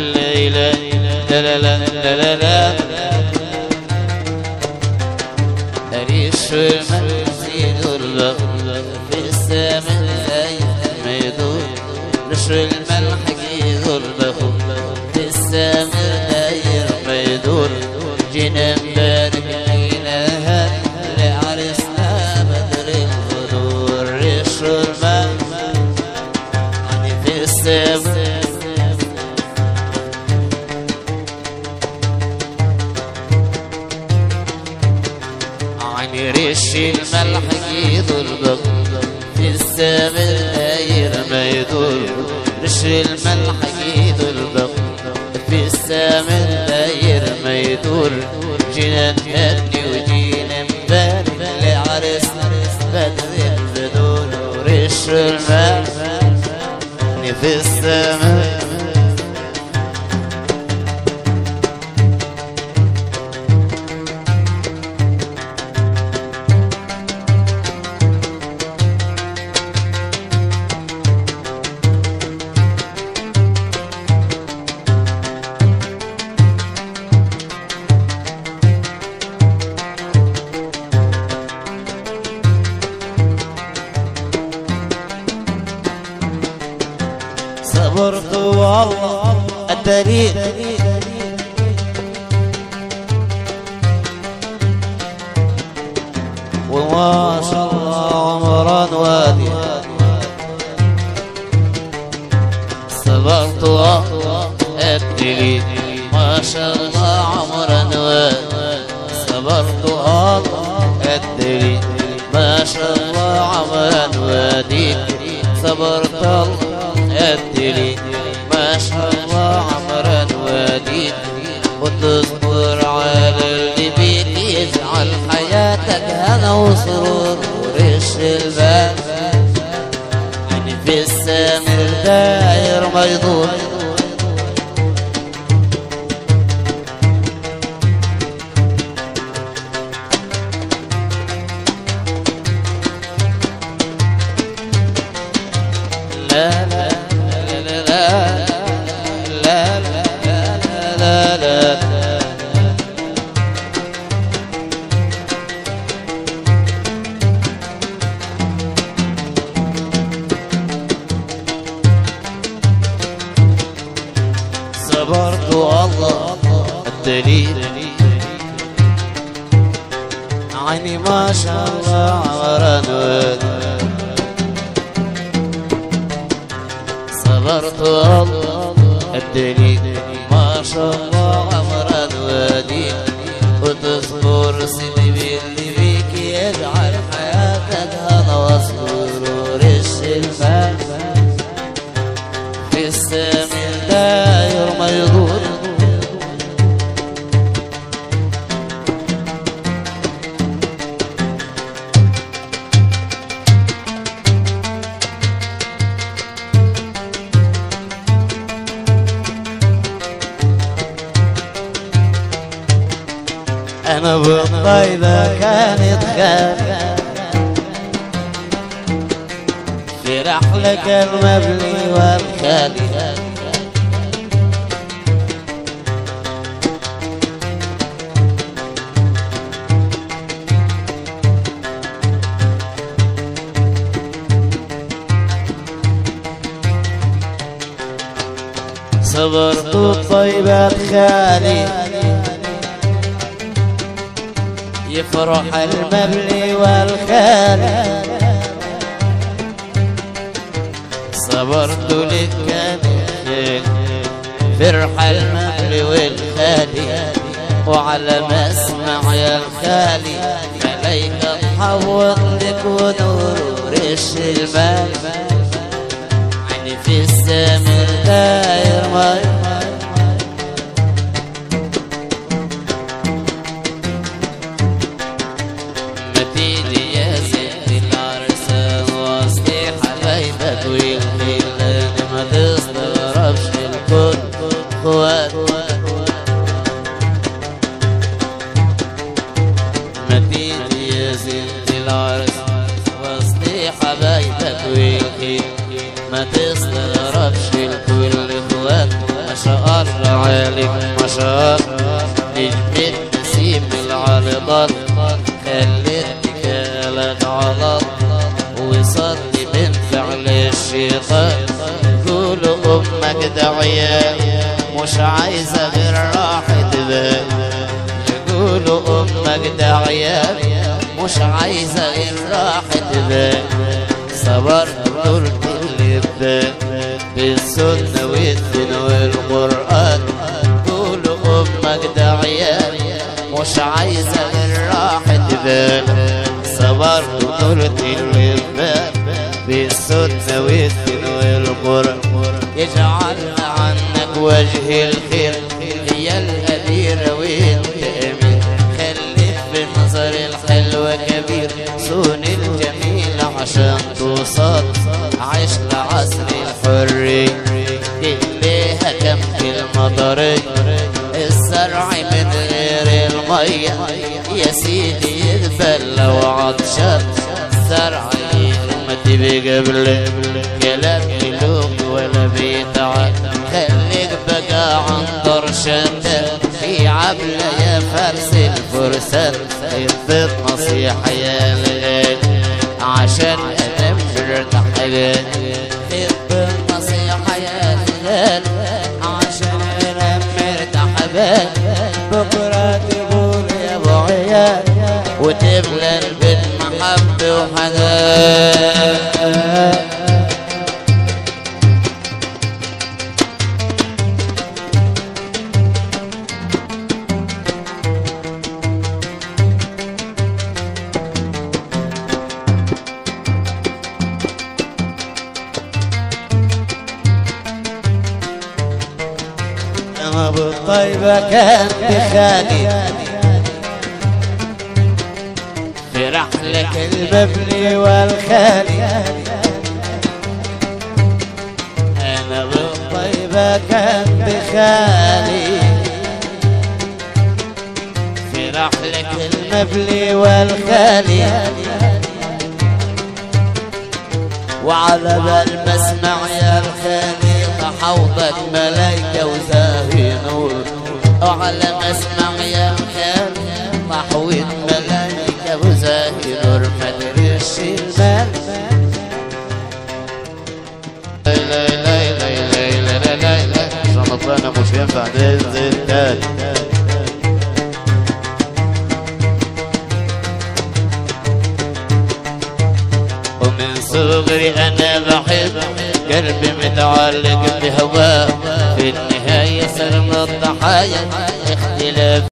الليلة. لا لا لا لا لا أريش البغل في السماء ما يدور نشر الملح يدور بخو الملح ايد البق. في السماء داير ما يدور. جنان هدي وجين مبارك لعرس بدر بدور ورش المال. في السماء والله الدليل. وما شاء الله عمران وادي صبرت الدليل ما شاء الله عمران وادي صبرت الدليل ما شاء الله عمران وادي صبرت الله الدليل الله عمرا واديك وتصبر على اللي بيك يجعل حياتك هنا وسرور ورش الباب. اللي في السامر داير ما يدور صبرت والله الدليل عيني ما شاء الله عمران ودي صبرت والله الدليل ما شاء الله عمرا وادي وتصبر سيدي أنا بالطيبة كانت خالي في رحلك المبني والخالي صبرت الطيبات خالي يفرح المبلي والخالي. صبرت خير فرح المبلي والخالي وعلى ما اسمع يا الخالي ملايكة تحوط لك ونور الشلبان عيني في السماء داير ما العشاق نجمة نسيم العارضات خلتني كالك على وصلني من فعل الشيطان قول أمك دعية مش عايزة غير راحة بال. قول أمك دعية مش عايزة غير راحة بال. صبرت قلت اللي بالسنة مش عايزة غير راحة بال صبرت قلت اللي ببال بالسنة والدين والقرآن يجعل عنك وجه الخير. هي الأميرة وانت أمير خليك بالنظر الحلو كبير. صون الجميل عشان توصل. عيش لعصر الحرية الليها كم كلمة ضري الزرع من المية يا سيدي يدبل وعطشان زرع ما تبي قبل كلام ملوك ولا بيتعب. خليك بقى عنطر شتى في عبلة يا فارس الفرسان ادت نصيحة يا الغالي عشان أنا مرتاح ادت نصيحة يا عشان أنا بكرة الحياة وتملى البيت محبة وحنان أبو الطيبة كان بخالي في رحلة المبني والخالي. أنا أبو الطيبة كان بخالي في رحلة المبني والخالي. وعلى بال بسمع يا الخالي حوضك ملايكة وزاهي نور. وعلى ما اسمع يا الخالي محوط رمضان مش ينفع تنزل تاني ومن صغري أنا بحب قلبي متعلق بهواه في النهاية صرنا الضحايا اختلاف